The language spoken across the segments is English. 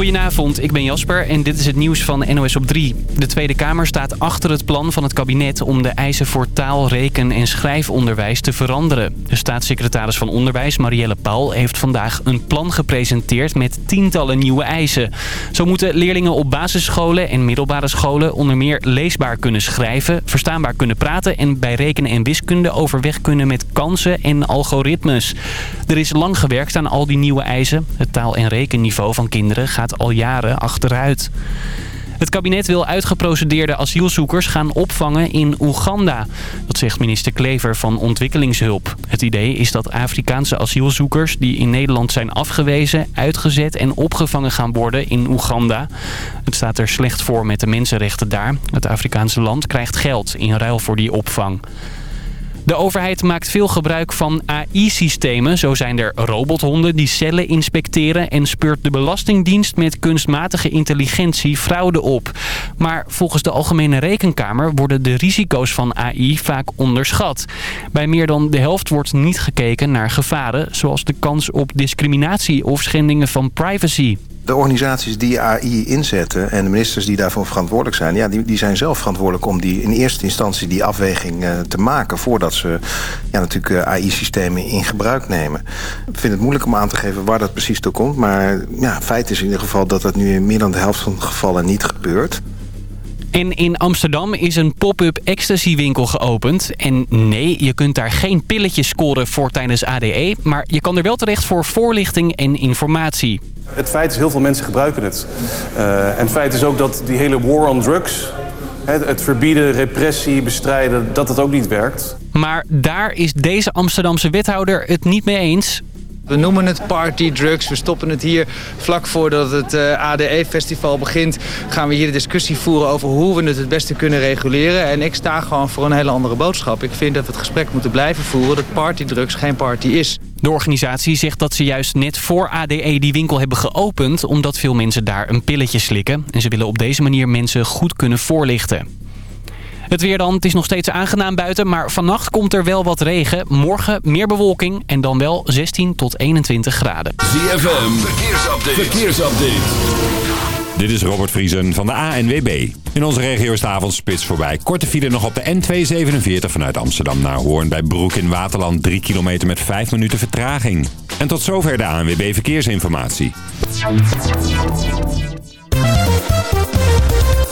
Goedenavond, ik ben Jasper en dit is het nieuws van NOS op 3. De Tweede Kamer staat achter het plan van het kabinet om de eisen voor taal, reken en schrijfonderwijs te veranderen. De staatssecretaris van Onderwijs, Marielle Paul, heeft vandaag een plan gepresenteerd met tientallen nieuwe eisen. Zo moeten leerlingen op basisscholen en middelbare scholen onder meer leesbaar kunnen schrijven, verstaanbaar kunnen praten en bij rekenen en wiskunde overweg kunnen met kansen en algoritmes. Er is lang gewerkt aan al die nieuwe eisen. Het taal- en rekenniveau van kinderen gaat al jaren achteruit. Het kabinet wil uitgeprocedeerde asielzoekers gaan opvangen in Oeganda. Dat zegt minister Klever van Ontwikkelingshulp. Het idee is dat Afrikaanse asielzoekers die in Nederland zijn afgewezen... uitgezet en opgevangen gaan worden in Oeganda. Het staat er slecht voor met de mensenrechten daar. Het Afrikaanse land krijgt geld in ruil voor die opvang. De overheid maakt veel gebruik van AI-systemen. Zo zijn er robothonden die cellen inspecteren... en speurt de Belastingdienst met kunstmatige intelligentie fraude op. Maar volgens de Algemene Rekenkamer worden de risico's van AI vaak onderschat. Bij meer dan de helft wordt niet gekeken naar gevaren... zoals de kans op discriminatie of schendingen van privacy. De organisaties die AI inzetten en de ministers die daarvoor verantwoordelijk zijn... Ja, die, die zijn zelf verantwoordelijk om die, in eerste instantie die afweging uh, te maken... voordat ze ja, natuurlijk uh, AI-systemen in gebruik nemen. Ik vind het moeilijk om aan te geven waar dat precies toe komt. Maar ja, feit is in ieder geval dat dat nu in meer dan de helft van de gevallen niet gebeurt. En in Amsterdam is een pop-up ecstasy-winkel geopend. En nee, je kunt daar geen pilletjes scoren voor tijdens ADE... maar je kan er wel terecht voor voorlichting en informatie. Het feit is, heel veel mensen gebruiken het. Uh, en het feit is ook dat die hele war on drugs... Het, het verbieden, repressie, bestrijden, dat het ook niet werkt. Maar daar is deze Amsterdamse wethouder het niet mee eens. We noemen het party drugs. We stoppen het hier vlak voordat het uh, ADE-festival begint. Gaan we hier de discussie voeren over hoe we het het beste kunnen reguleren. En ik sta gewoon voor een hele andere boodschap. Ik vind dat we het gesprek moeten blijven voeren dat partydrugs geen party is. De organisatie zegt dat ze juist net voor ADE die winkel hebben geopend... omdat veel mensen daar een pilletje slikken. En ze willen op deze manier mensen goed kunnen voorlichten. Het weer dan, het is nog steeds aangenaam buiten, maar vannacht komt er wel wat regen. Morgen meer bewolking en dan wel 16 tot 21 graden. ZFM, verkeersupdate. verkeersupdate. Dit is Robert Vriesen van de ANWB. In onze regio is de avondspits voorbij. Korte file nog op de N247 vanuit Amsterdam naar Hoorn bij Broek in Waterland. 3 kilometer met 5 minuten vertraging. En tot zover de ANWB Verkeersinformatie.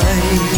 tonight?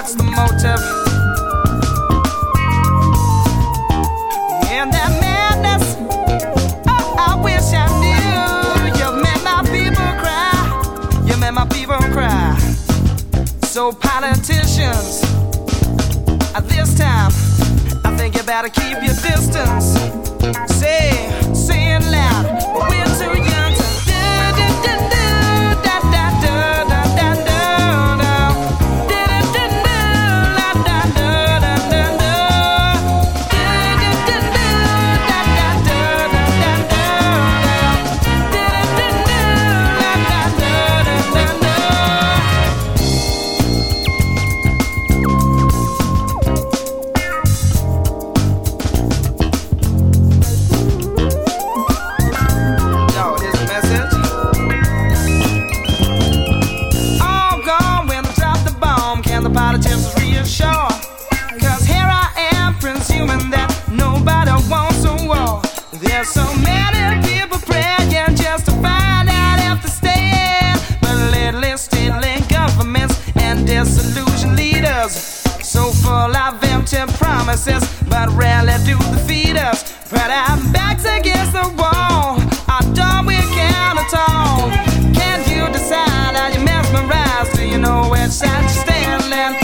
what's the motive? In that madness, oh, I wish I knew. You made my people cry. You made my people cry. So politicians, at this time, I think you better keep your distance. Say, say it loud, we're too young. process, but rarely do the feeders us. But I'm backed against the wall. I don't we can at all. Can't you decide? Are you mesmerized? Do you know where side you're standing?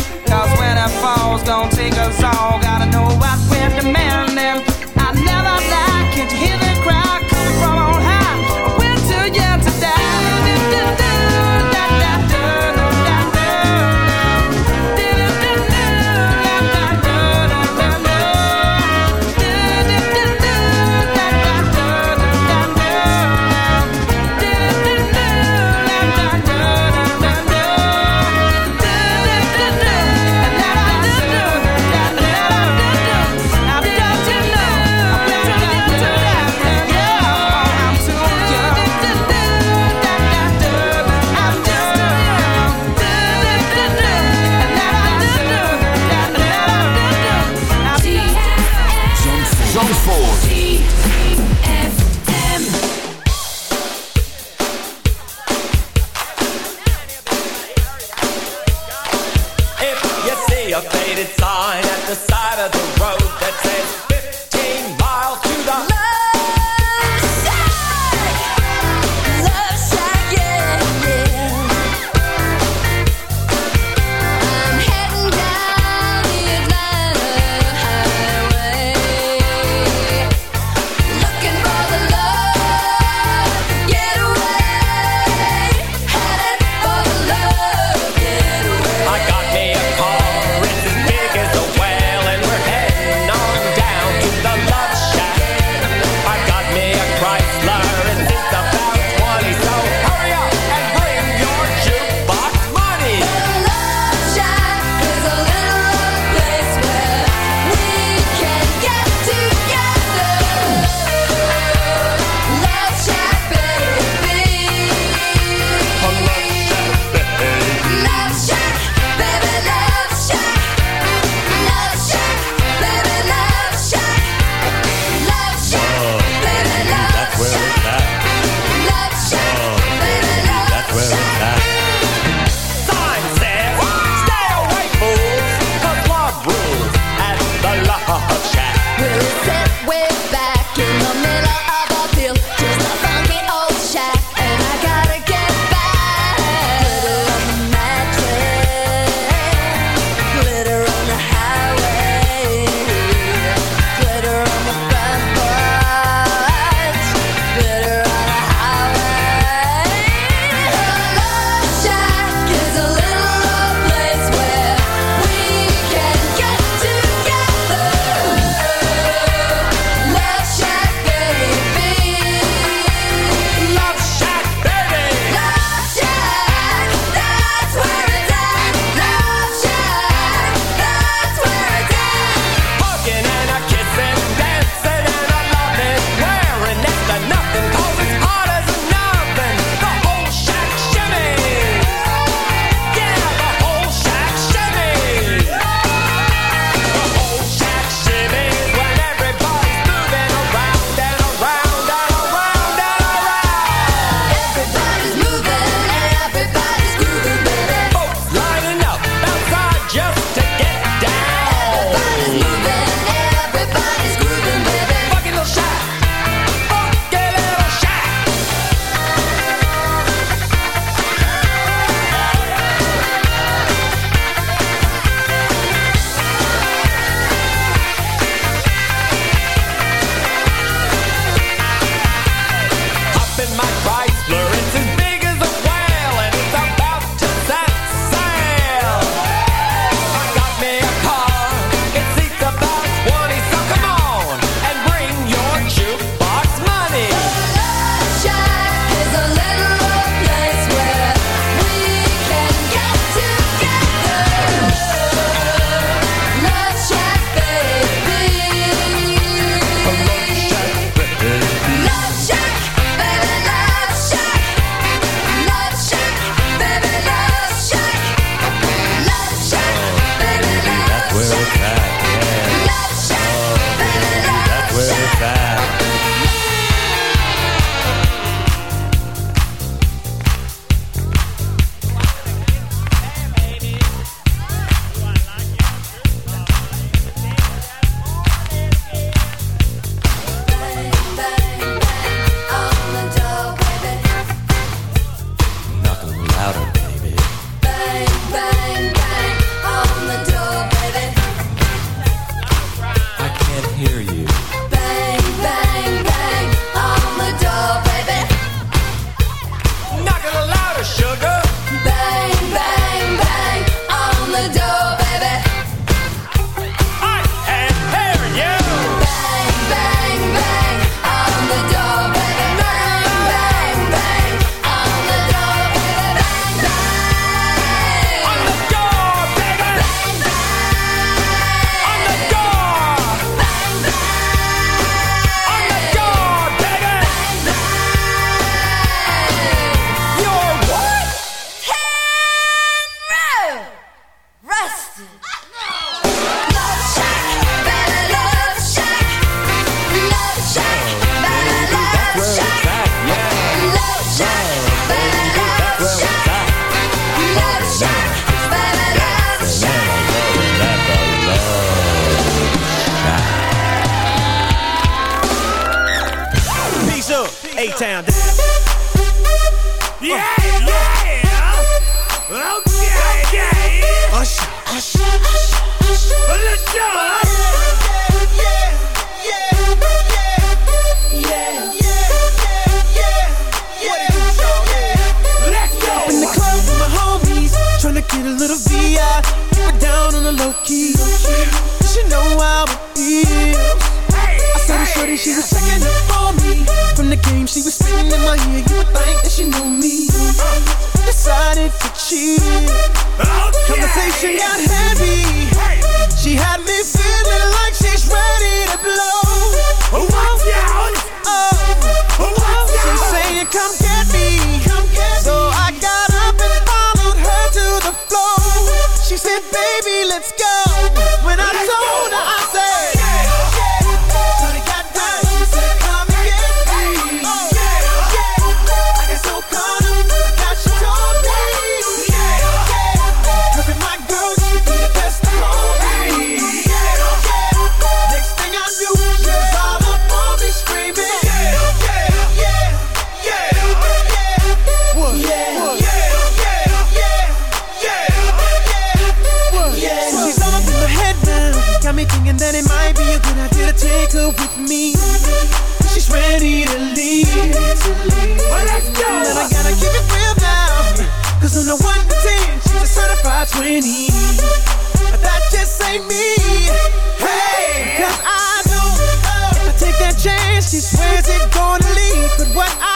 A-Town. Yeah, yeah. Okay, yeah. Usher, usher, usher. Let's go. Up in the club with my homies, tryna get a little VI. Keep it down on the low key. You know how it feels. I saw the shorty, she was checking up on me. From the game, she was spitting in my ear. You would think that she knew me. Uh, decided to cheat. Conversation got heavy. She had me feeling like she's ready to blow. Watch out. Oh, she's saying, "Come that me. Hey! Cause I know if I take that chance, she swears it's gonna lead. But what I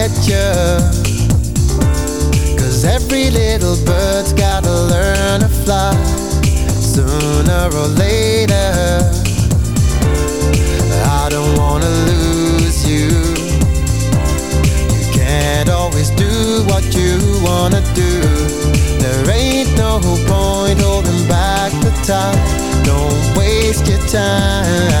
Get you. Cause every little bird's gotta learn to fly. Sooner or later. I don't wanna lose you. You can't always do what you wanna do. There ain't no point holding back the time. Don't waste your time.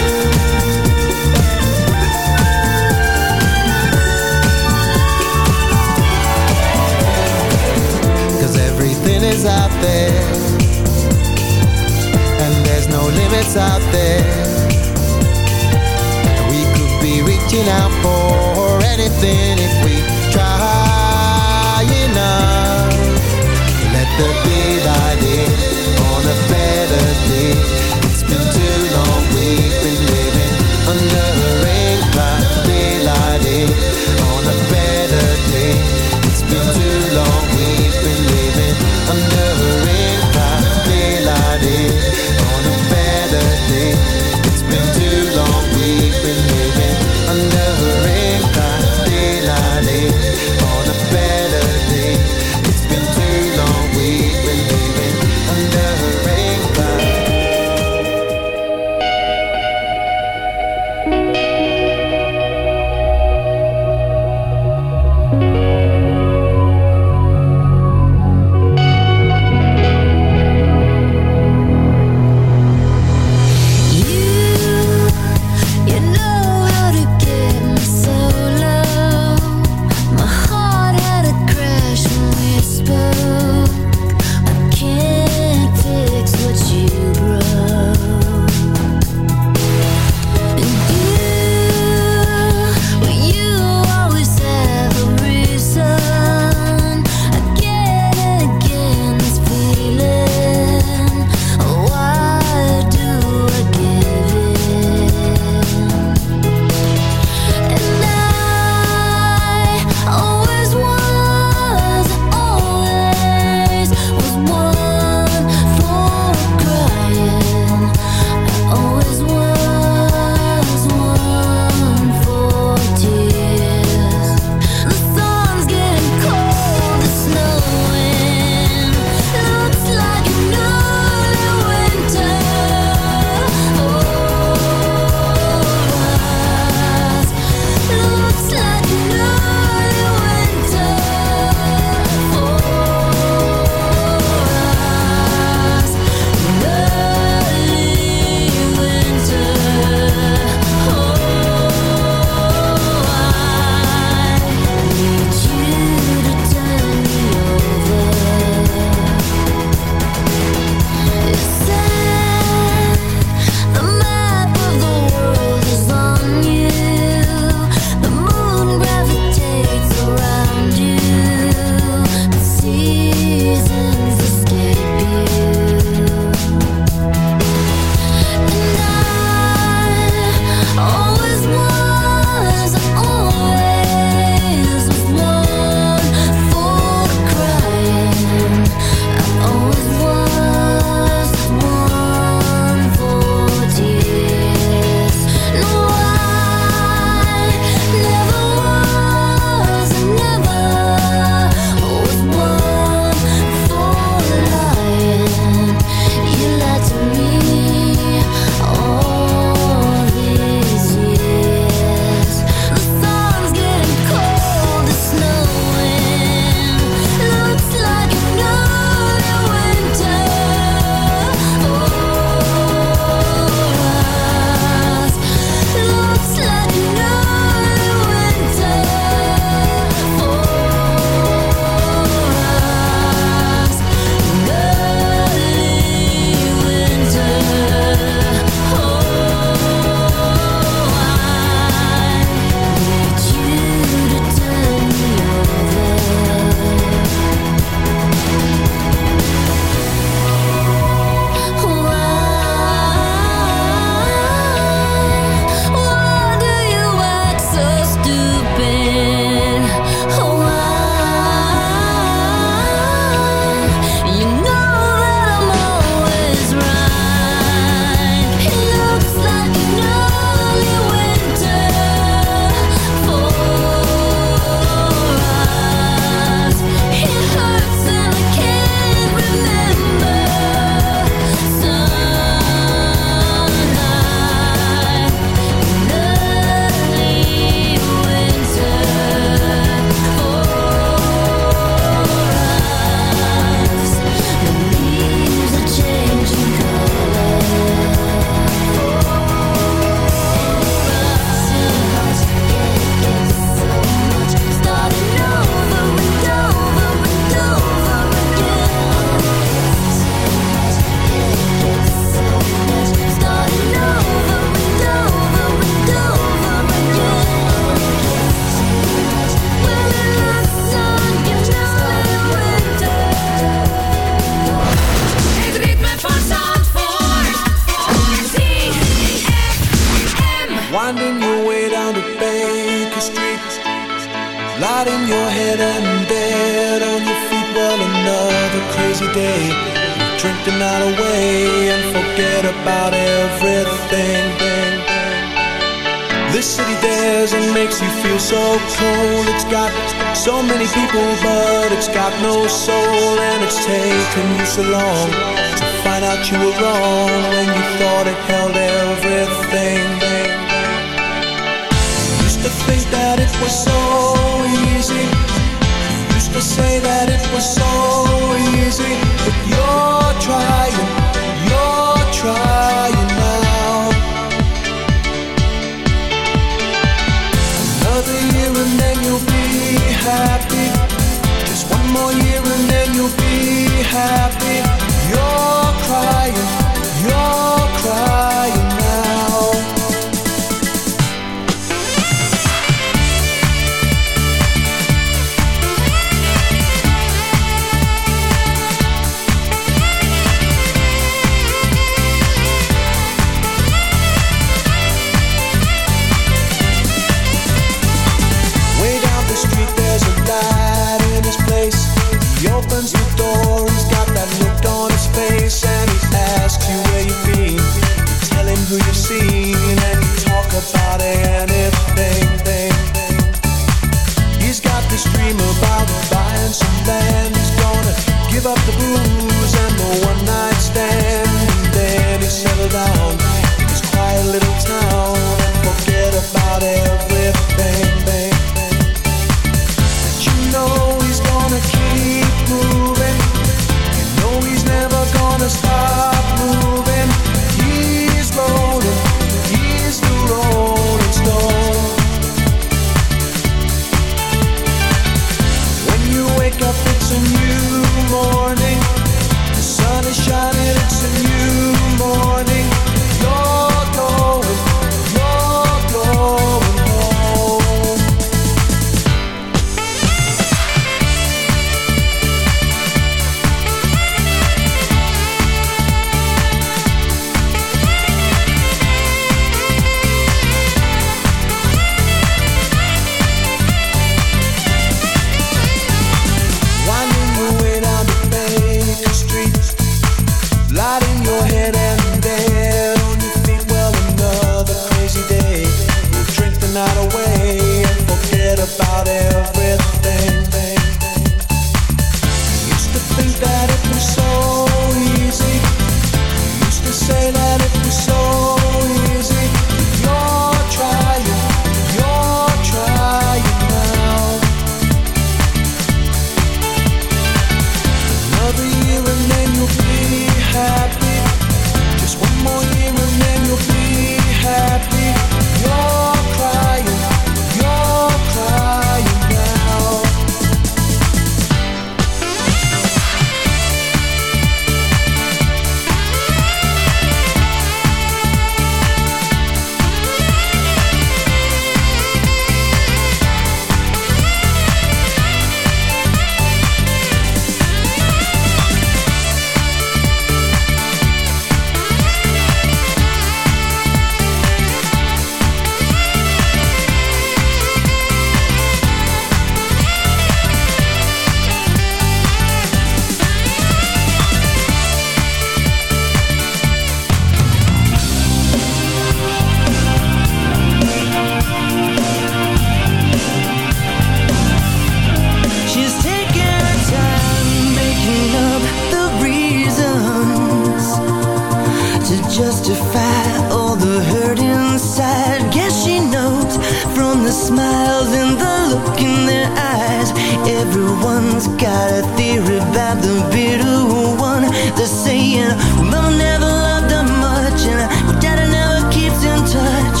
One's got a theory about the bitter one. They're saying, well, Mama never loved her much, and well, Daddy never keeps in touch.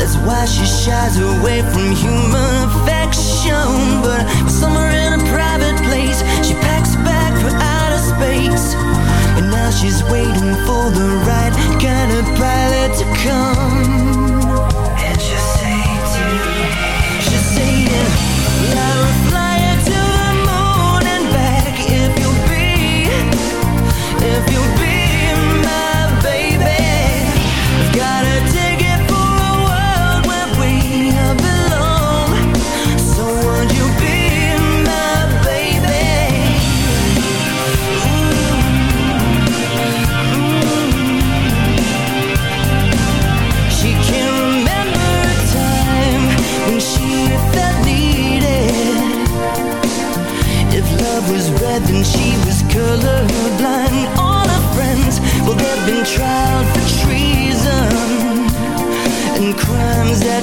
That's why she shies away from human affection. But somewhere in a private place, she packs back for outer space. And now she's waiting for the right kind of pilot to come.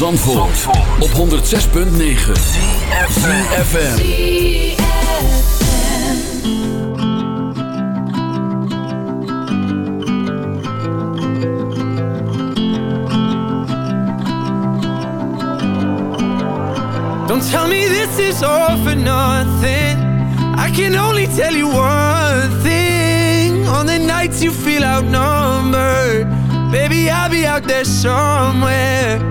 van Zandvoort, op 106.9 CFFM Don't tell me this is all for nothing. I can only tell you one thing. On the nights you feel outnumbered, baby, I'll be out there somewhere.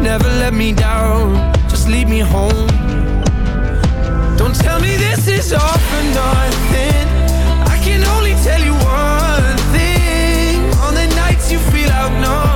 Never let me down, just lead me home. Don't tell me this is all for nothing. I can only tell you one thing. On the nights you feel outnumbered